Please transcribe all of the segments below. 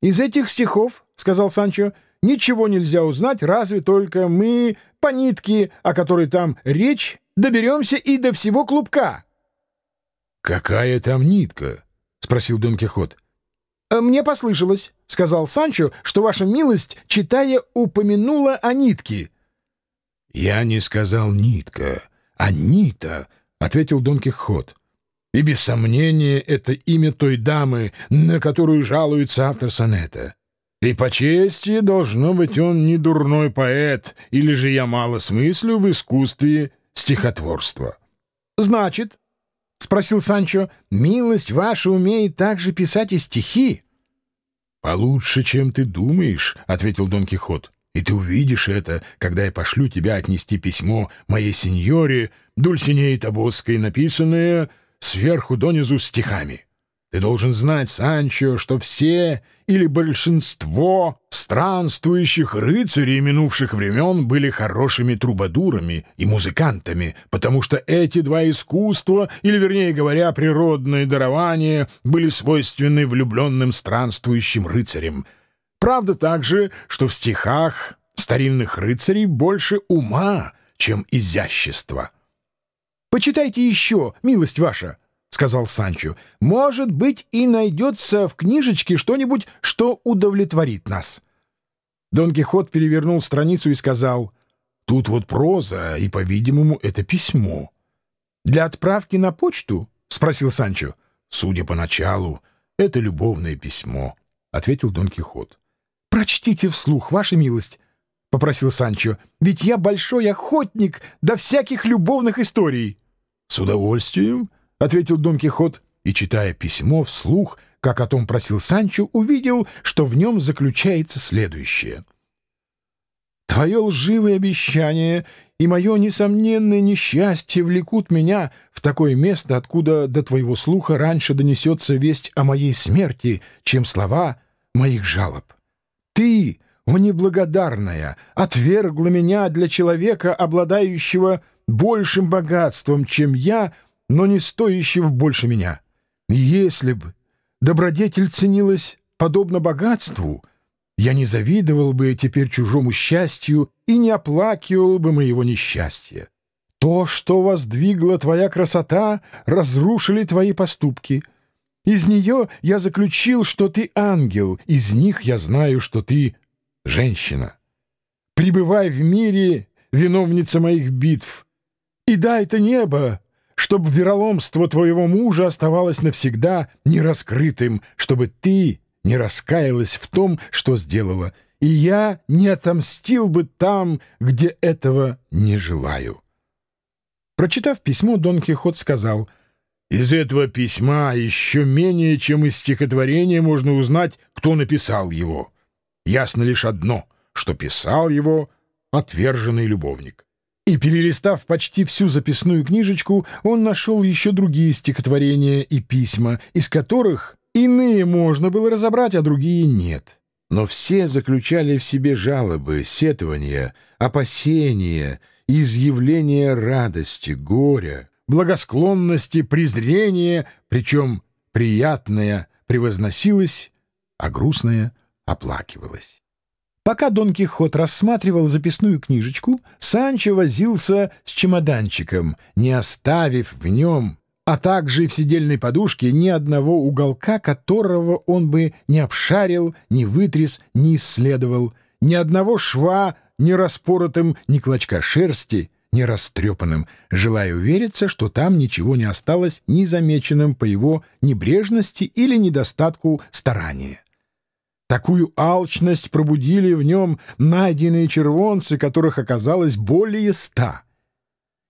«Из этих стихов, — сказал Санчо, — ничего нельзя узнать, разве только мы по нитке, о которой там речь, доберемся и до всего клубка». «Какая там нитка?» — спросил Дон Кихот. «Э, «Мне послышалось, — сказал Санчо, — что ваша милость, читая, упомянула о нитке». «Я не сказал нитка, а нита», — ответил Дон Кихот. И без сомнения это имя той дамы, на которую жалуется автор сонета. И по чести должно быть он не дурной поэт, или же я мало смыслю в искусстве стихотворства. «Значит, — спросил Санчо, — милость ваша умеет также писать и стихи?» «Получше, чем ты думаешь», — ответил Дон Кихот. «И ты увидишь это, когда я пошлю тебя отнести письмо моей сеньоре Дульсинеи Табоской, написанное сверху донизу стихами. Ты должен знать, Санчо, что все или большинство странствующих рыцарей минувших времен были хорошими трубадурами и музыкантами, потому что эти два искусства, или, вернее говоря, природные дарования, были свойственны влюбленным странствующим рыцарям. Правда также, что в стихах старинных рыцарей больше ума, чем изящества. «Почитайте еще, милость ваша!» — сказал Санчо. «Может быть, и найдется в книжечке что-нибудь, что удовлетворит нас». Дон Кихот перевернул страницу и сказал, «Тут вот проза, и, по-видимому, это письмо». «Для отправки на почту?» — спросил Санчо. «Судя по началу, это любовное письмо», — ответил Дон Кихот. «Прочтите вслух, ваша милость», — попросил Санчо, — «ведь я большой охотник до всяких любовных историй». «С удовольствием», — ответил Дон Кихот, и, читая письмо вслух, как о том просил Санчо, увидел, что в нем заключается следующее. «Твое лживое обещание и мое несомненное несчастье влекут меня в такое место, откуда до твоего слуха раньше донесется весть о моей смерти, чем слова моих жалоб. Ты, о неблагодарная, отвергла меня для человека, обладающего большим богатством, чем я, но не стоящего больше меня. Если бы добродетель ценилась подобно богатству, я не завидовал бы теперь чужому счастью и не оплакивал бы моего несчастья. То, что воздвигла твоя красота, разрушили твои поступки. Из нее я заключил, что ты ангел, из них я знаю, что ты женщина. Пребывай в мире, виновница моих битв, и дай это небо, чтобы вероломство твоего мужа оставалось навсегда нераскрытым, чтобы ты не раскаялась в том, что сделала, и я не отомстил бы там, где этого не желаю». Прочитав письмо, Дон Кихот сказал, «Из этого письма еще менее, чем из стихотворения, можно узнать, кто написал его. Ясно лишь одно, что писал его отверженный любовник». И, перелистав почти всю записную книжечку, он нашел еще другие стихотворения и письма, из которых иные можно было разобрать, а другие нет. Но все заключали в себе жалобы, сетования, опасения, изъявления радости, горя, благосклонности, презрения, причем приятное превозносилось, а грустное оплакивалось. Пока Дон Кихот рассматривал записную книжечку, Санчо возился с чемоданчиком, не оставив в нем, а также в сидельной подушке ни одного уголка, которого он бы не обшарил, не вытряс, не исследовал, ни одного шва, не распоротым, ни клочка шерсти, не растрепанным, желая увериться, что там ничего не осталось незамеченным по его небрежности или недостатку старания. Такую алчность пробудили в нем найденные червонцы, которых оказалось более ста.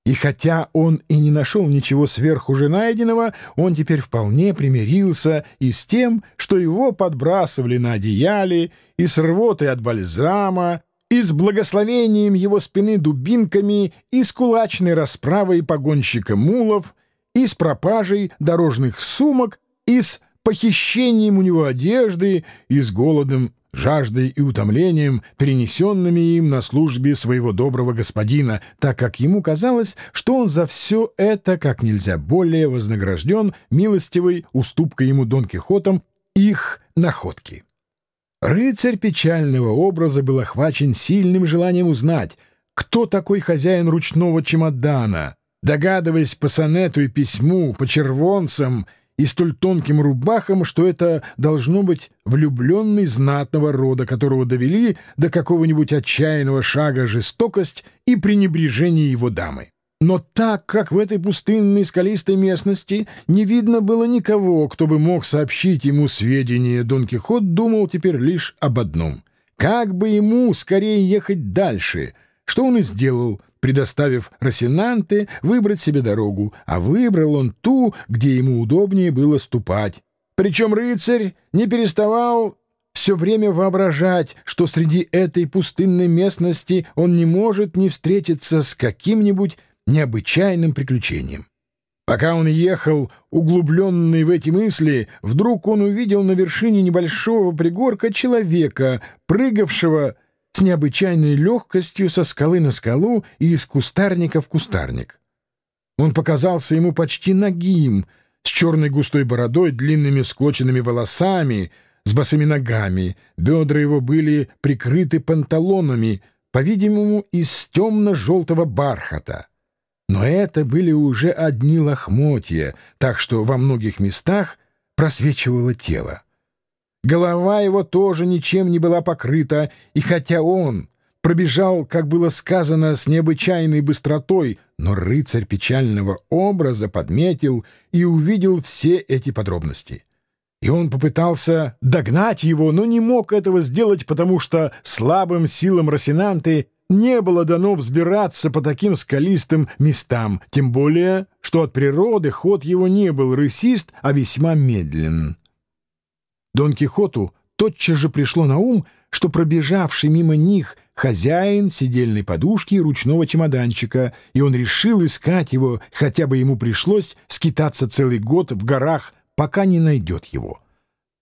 И хотя он и не нашел ничего сверху же найденного, он теперь вполне примирился и с тем, что его подбрасывали на одеяле, и с рвотой от бальзама, и с благословением его спины дубинками, и с кулачной расправой погонщика мулов, и с пропажей дорожных сумок, и с похищением у него одежды и с голодом, жаждой и утомлением, перенесенными им на службе своего доброго господина, так как ему казалось, что он за все это как нельзя более вознагражден милостивой уступкой ему Дон Кихотом их находки. Рыцарь печального образа был охвачен сильным желанием узнать, кто такой хозяин ручного чемодана, догадываясь по сонету и письму, по червонцам и столь тонким рубахам, что это должно быть влюбленный знатного рода, которого довели до какого-нибудь отчаянного шага жестокость и пренебрежение его дамы. Но так как в этой пустынной скалистой местности не видно было никого, кто бы мог сообщить ему сведения, Дон Кихот думал теперь лишь об одном — как бы ему скорее ехать дальше, что он и сделал, предоставив Росинанте выбрать себе дорогу, а выбрал он ту, где ему удобнее было ступать. Причем рыцарь не переставал все время воображать, что среди этой пустынной местности он не может не встретиться с каким-нибудь необычайным приключением. Пока он ехал, углубленный в эти мысли, вдруг он увидел на вершине небольшого пригорка человека, прыгавшего с необычайной легкостью со скалы на скалу и из кустарника в кустарник. Он показался ему почти нагим, с черной густой бородой, длинными склоченными волосами, с босыми ногами, бедра его были прикрыты панталонами, по-видимому, из темно-желтого бархата. Но это были уже одни лохмотья, так что во многих местах просвечивало тело. Голова его тоже ничем не была покрыта, и хотя он пробежал, как было сказано, с необычайной быстротой, но рыцарь печального образа подметил и увидел все эти подробности. И он попытался догнать его, но не мог этого сделать, потому что слабым силам Росинанты не было дано взбираться по таким скалистым местам, тем более, что от природы ход его не был рысист, а весьма медлен. Дон Кихоту тотчас же пришло на ум, что пробежавший мимо них хозяин сидельной подушки и ручного чемоданчика, и он решил искать его, хотя бы ему пришлось скитаться целый год в горах, пока не найдет его.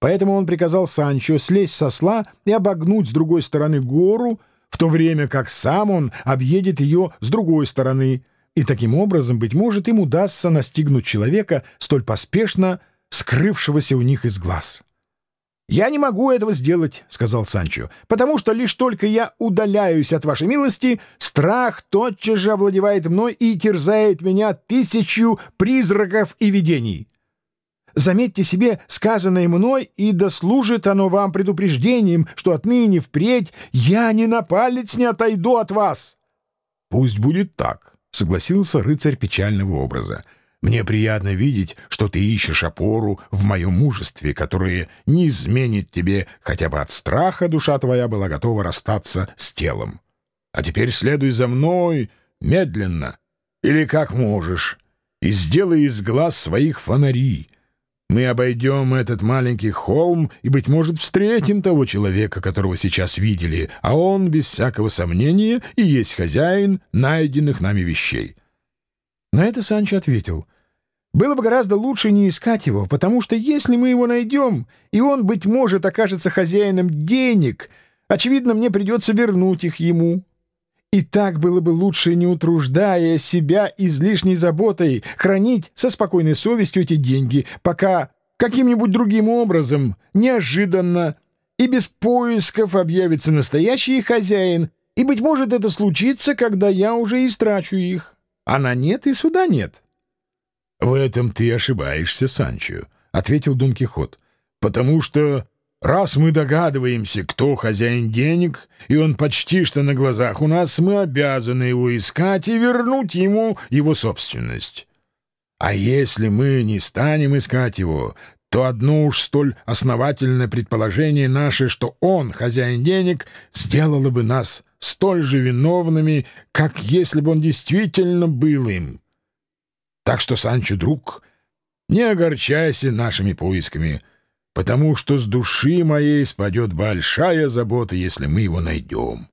Поэтому он приказал Санчо слезть со сла и обогнуть с другой стороны гору, в то время как сам он объедет ее с другой стороны, и таким образом, быть может, им удастся настигнуть человека, столь поспешно скрывшегося у них из глаз. «Я не могу этого сделать», — сказал Санчо, «потому что лишь только я удаляюсь от вашей милости, страх тотчас же овладевает мной и терзает меня тысячу призраков и видений. Заметьте себе сказанное мной, и дослужит оно вам предупреждением, что отныне впредь я ни на палец не отойду от вас. — Пусть будет так, — согласился рыцарь печального образа. — Мне приятно видеть, что ты ищешь опору в моем мужестве, которое не изменит тебе, хотя бы от страха душа твоя была готова расстаться с телом. А теперь следуй за мной медленно, или как можешь, и сделай из глаз своих фонари, мы обойдем этот маленький холм и, быть может, встретим того человека, которого сейчас видели, а он, без всякого сомнения, и есть хозяин найденных нами вещей». На это Санчо ответил, «Было бы гораздо лучше не искать его, потому что если мы его найдем, и он, быть может, окажется хозяином денег, очевидно, мне придется вернуть их ему». И так было бы лучше, не утруждая себя излишней заботой, хранить со спокойной совестью эти деньги, пока каким-нибудь другим образом, неожиданно и без поисков объявится настоящий хозяин, и, быть может, это случится, когда я уже истрачу их. А на нет и суда нет. — В этом ты ошибаешься, Санчо, — ответил Дон Кихот, — потому что Раз мы догадываемся, кто хозяин денег, и он почти что на глазах у нас, мы обязаны его искать и вернуть ему его собственность. А если мы не станем искать его, то одно уж столь основательное предположение наше, что он, хозяин денег, сделало бы нас столь же виновными, как если бы он действительно был им. Так что, Санчо, друг, не огорчайся нашими поисками — потому что с души моей спадет большая забота, если мы его найдем.